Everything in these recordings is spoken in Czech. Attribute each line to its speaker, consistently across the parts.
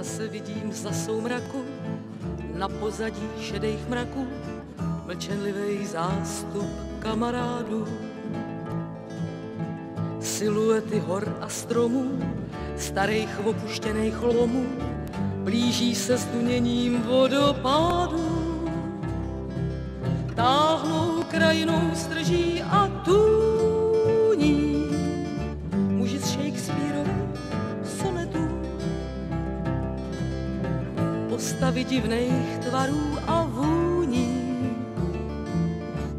Speaker 1: Zase vidím za soumraku na pozadí šedých mraků mlčenlivý zástup kamarádů. Siluety hor a stromů, starých opuštěných lomů, blíží se s duněním vodopádu. Táhnou krajinou strží Postavy divných tvarů a vůní,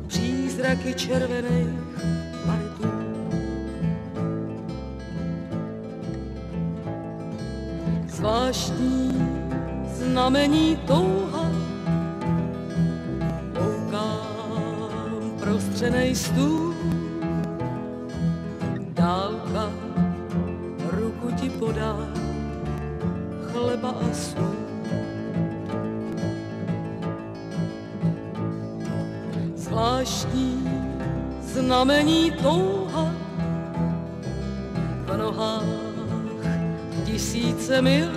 Speaker 1: přízraky červených baretů. Zvláštní znamení touha, koukám prostřenej stůl, dálka ruku ti podá, chleba a sůl. Zvláštní znamení touha v nohách tisíce mil.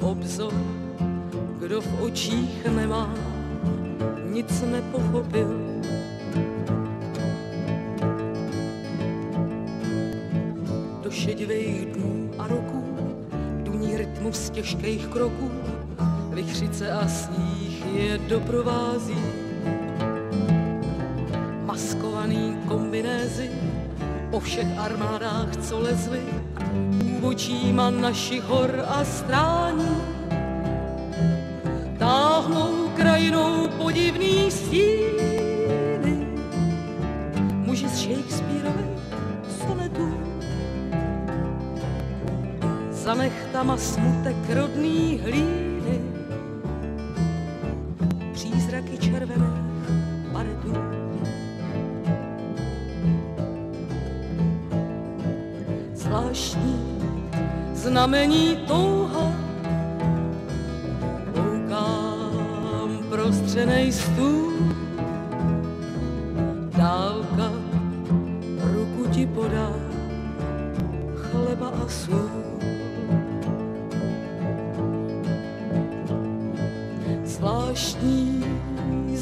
Speaker 1: Obzor, kdo v očích nemá, nic nepochopil. Do šedivých dnů a roků, duní rytmus těžkých kroků, vychřice a sníh je doprovází. Maskovaný kombinézy po všech armádách, co lezly, úvočíma našich hor a strání. Táhnou krajinou podivný stíny, muži z Shakespeareových sonetů. Za nechtama smutek rodný hlíny, přízraky červených baretů. Zvláštní znamení touha, koukám prostřenej stůl, dálka ruku ti podá, chleba a sůl. Zvláštní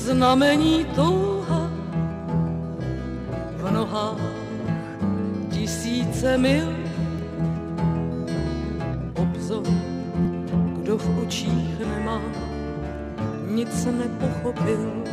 Speaker 1: znamení touha v nohách tisíce mil. Obzor, kdo v očích nemá, nic nepochopil.